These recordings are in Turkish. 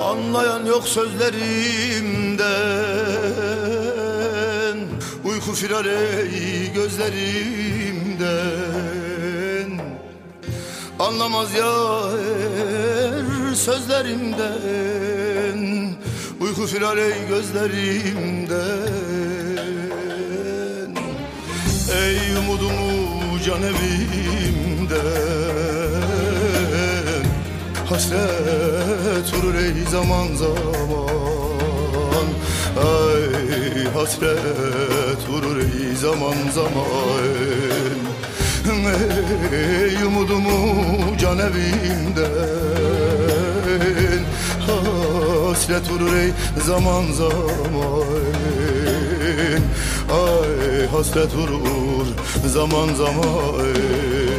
Anlayan yok sözlerimden. Uyku firar ey gözlerimden. Anlamaz ya er sözlerimden. Uyku firar ey gözlerimden. Ey umudumu can evimden Hasret vurur ey zaman zaman. Ay hasret vurur ey zaman zaman. Ey umudumu can evimden. Hasret vurur ey zaman zaman. Ay hasret vurur zaman zaman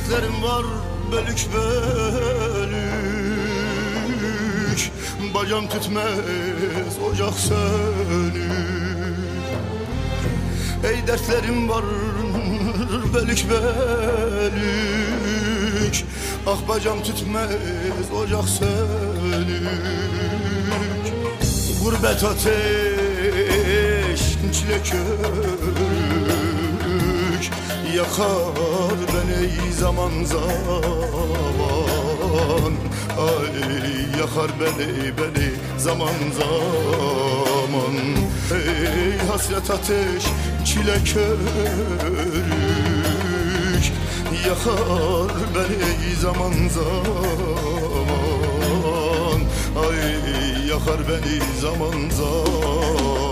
Dertlerim var bölük bölük. Bacam tütmez ocak sönük. Ey dertlerim var bölük bölük. Ah bacam tütmez ocak sönük. Gurbet ateş çile körük Yakar beni zaman zaman. Ay yakar beni beni zaman zaman. Ey hasret ateş çile körük. Yakar beni zaman zaman. Ay yakar beni zaman zaman